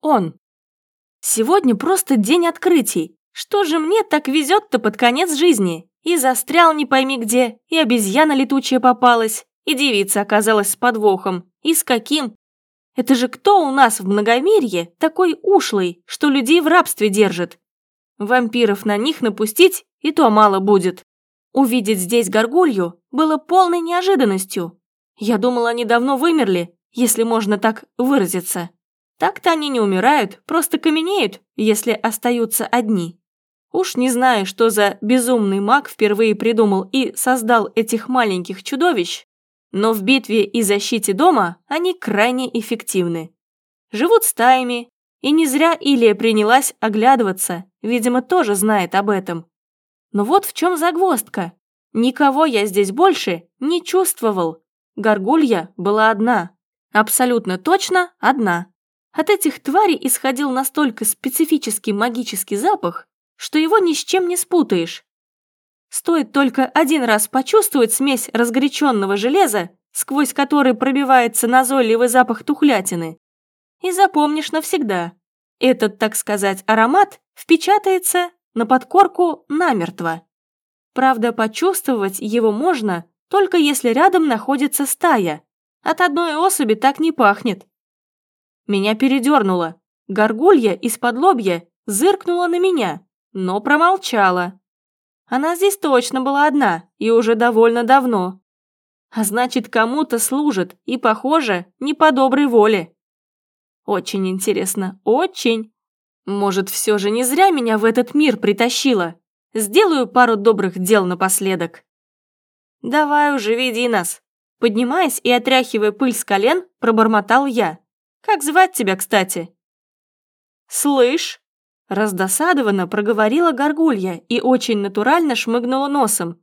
Он. Сегодня просто день открытий. Что же мне так везет-то под конец жизни? И застрял не пойми где, и обезьяна летучая попалась, и девица оказалась с подвохом. И с каким? Это же кто у нас в многомирье такой ушлый, что людей в рабстве держит? Вампиров на них напустить и то мало будет. Увидеть здесь горгулью было полной неожиданностью. Я думала, они давно вымерли, если можно так выразиться. Так-то они не умирают, просто каменеют, если остаются одни. Уж не знаю, что за безумный маг впервые придумал и создал этих маленьких чудовищ, но в битве и защите дома они крайне эффективны. Живут стаями, и не зря Илия принялась оглядываться, видимо, тоже знает об этом. Но вот в чем загвоздка. Никого я здесь больше не чувствовал. Горгулья была одна. Абсолютно точно одна. От этих тварей исходил настолько специфический магический запах, что его ни с чем не спутаешь. Стоит только один раз почувствовать смесь разгоряченного железа, сквозь который пробивается назойливый запах тухлятины. И запомнишь навсегда. Этот, так сказать, аромат впечатается на подкорку намертво. Правда, почувствовать его можно, только если рядом находится стая. От одной особи так не пахнет. Меня передернуло. Горгулья из-под лобья зыркнула на меня, но промолчала. Она здесь точно была одна и уже довольно давно. А значит, кому-то служит и, похоже, не по доброй воле. Очень интересно, очень. Может, все же не зря меня в этот мир притащила. Сделаю пару добрых дел напоследок. Давай уже, веди нас. Поднимаясь и отряхивая пыль с колен, пробормотал я. Как звать тебя, кстати? Слышь, Раздосадованно проговорила горгулья и очень натурально шмыгнула носом.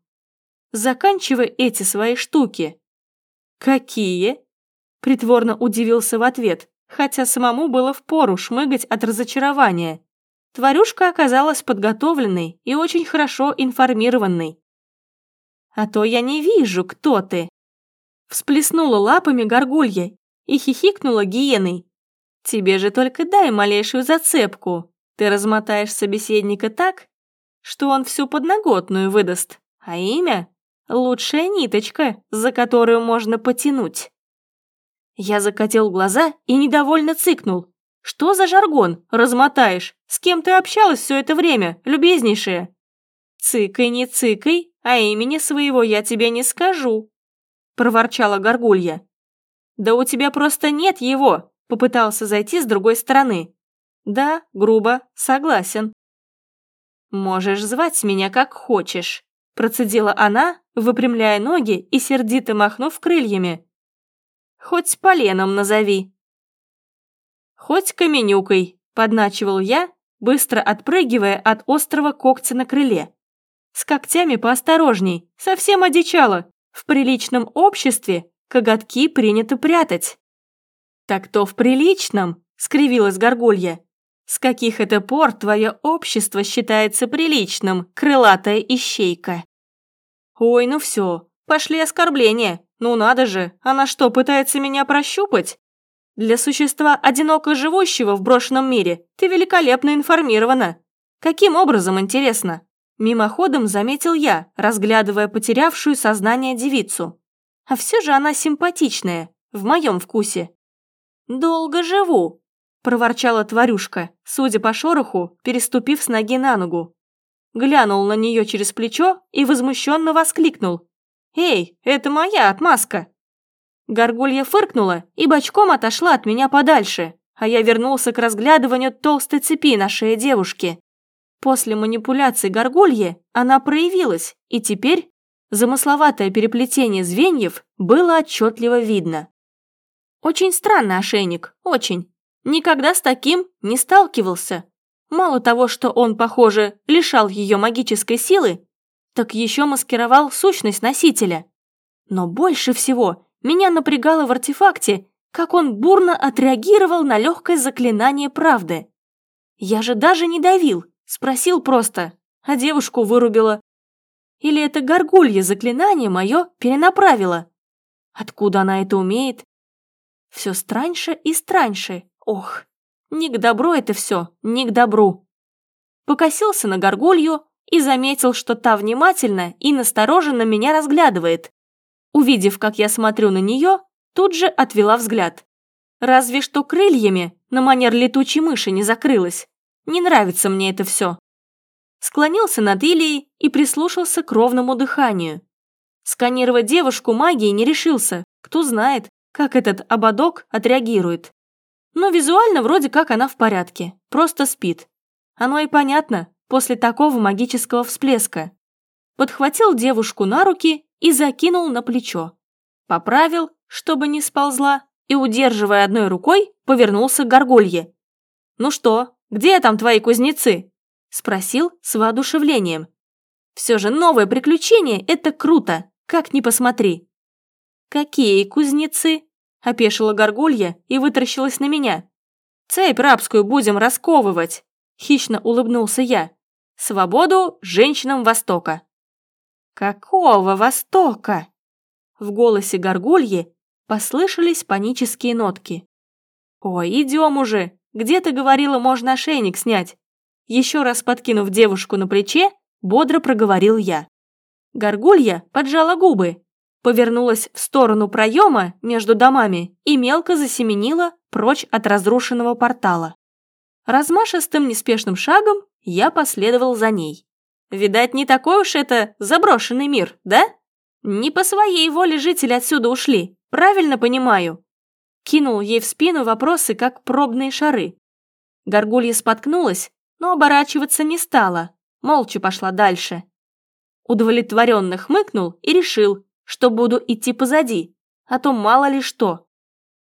«Заканчивай эти свои штуки». «Какие?» Притворно удивился в ответ, хотя самому было впору шмыгать от разочарования. Тварюшка оказалась подготовленной и очень хорошо информированной. «А то я не вижу, кто ты!» Всплеснула лапами горгулья и хихикнула гиеной. «Тебе же только дай малейшую зацепку, ты размотаешь собеседника так, что он всю подноготную выдаст, а имя — лучшая ниточка, за которую можно потянуть. Я закатил глаза и недовольно цыкнул. «Что за жаргон? Размотаешь? С кем ты общалась все это время, любезнейшая?» «Цыкай, не цыкай, а имени своего я тебе не скажу», — проворчала Горгулья. «Да у тебя просто нет его», — попытался зайти с другой стороны. Да, грубо, согласен. Можешь звать меня как хочешь, процедила она, выпрямляя ноги и сердито махнув крыльями. Хоть поленом назови. Хоть каменюкой, подначивал я, быстро отпрыгивая от острого когтя на крыле. С когтями поосторожней, совсем одичала. В приличном обществе коготки принято прятать. Так то в приличном, скривилась горгулья. С каких это пор твое общество считается приличным, крылатая ищейка? Ой, ну все, пошли оскорбления. Ну надо же, она что, пытается меня прощупать? Для существа, одиноко живущего в брошенном мире, ты великолепно информирована. Каким образом, интересно? Мимоходом заметил я, разглядывая потерявшую сознание девицу. А все же она симпатичная, в моем вкусе. Долго живу, проворчала тварюшка, судя по шороху, переступив с ноги на ногу. Глянул на нее через плечо и возмущенно воскликнул. «Эй, это моя отмазка!» Горгулья фыркнула и бочком отошла от меня подальше, а я вернулся к разглядыванию толстой цепи на шее девушки. После манипуляции горгульи она проявилась, и теперь замысловатое переплетение звеньев было отчетливо видно. Очень странный ошейник, очень. Никогда с таким не сталкивался. Мало того, что он, похоже, лишал ее магической силы, так еще маскировал сущность носителя. Но больше всего меня напрягало в артефакте, как он бурно отреагировал на легкое заклинание правды. Я же даже не давил, спросил просто, а девушку вырубила. Или это горгулье заклинание мое перенаправило? Откуда она это умеет? Все страньше и страньше. Ох, Не к добру это все, не к добру. Покосился на горгулью и заметил, что та внимательно и настороженно меня разглядывает. Увидев, как я смотрю на нее, тут же отвела взгляд. Разве что крыльями на манер летучей мыши не закрылась. Не нравится мне это все. Склонился над Илией и прислушался к ровному дыханию. Сканировать девушку магией не решился. Кто знает, как этот ободок отреагирует. Но визуально вроде как она в порядке, просто спит. Оно и понятно, после такого магического всплеска. Подхватил девушку на руки и закинул на плечо. Поправил, чтобы не сползла, и, удерживая одной рукой, повернулся к горгулье. «Ну что, где там твои кузнецы?» – спросил с воодушевлением. «Все же новое приключение – это круто, как ни посмотри». «Какие кузнецы?» – опешила горгулья и вытаращилась на меня. «Цепь рабскую будем расковывать», – хищно улыбнулся я. «Свободу женщинам Востока». «Какого Востока?» В голосе горгульи послышались панические нотки. «Ой, идем уже! Где ты говорила, можно ошейник снять?» Еще раз подкинув девушку на плече, бодро проговорил я. Горгулья поджала губы, повернулась в сторону проема между домами и мелко засеменила прочь от разрушенного портала. Размашистым неспешным шагом я последовал за ней. Видать, не такой уж это заброшенный мир, да? Не по своей воле жители отсюда ушли, правильно понимаю?» Кинул ей в спину вопросы, как пробные шары. Горгулья споткнулась, но оборачиваться не стала, молча пошла дальше. Удовлетворенно хмыкнул и решил, что буду идти позади, а то мало ли что.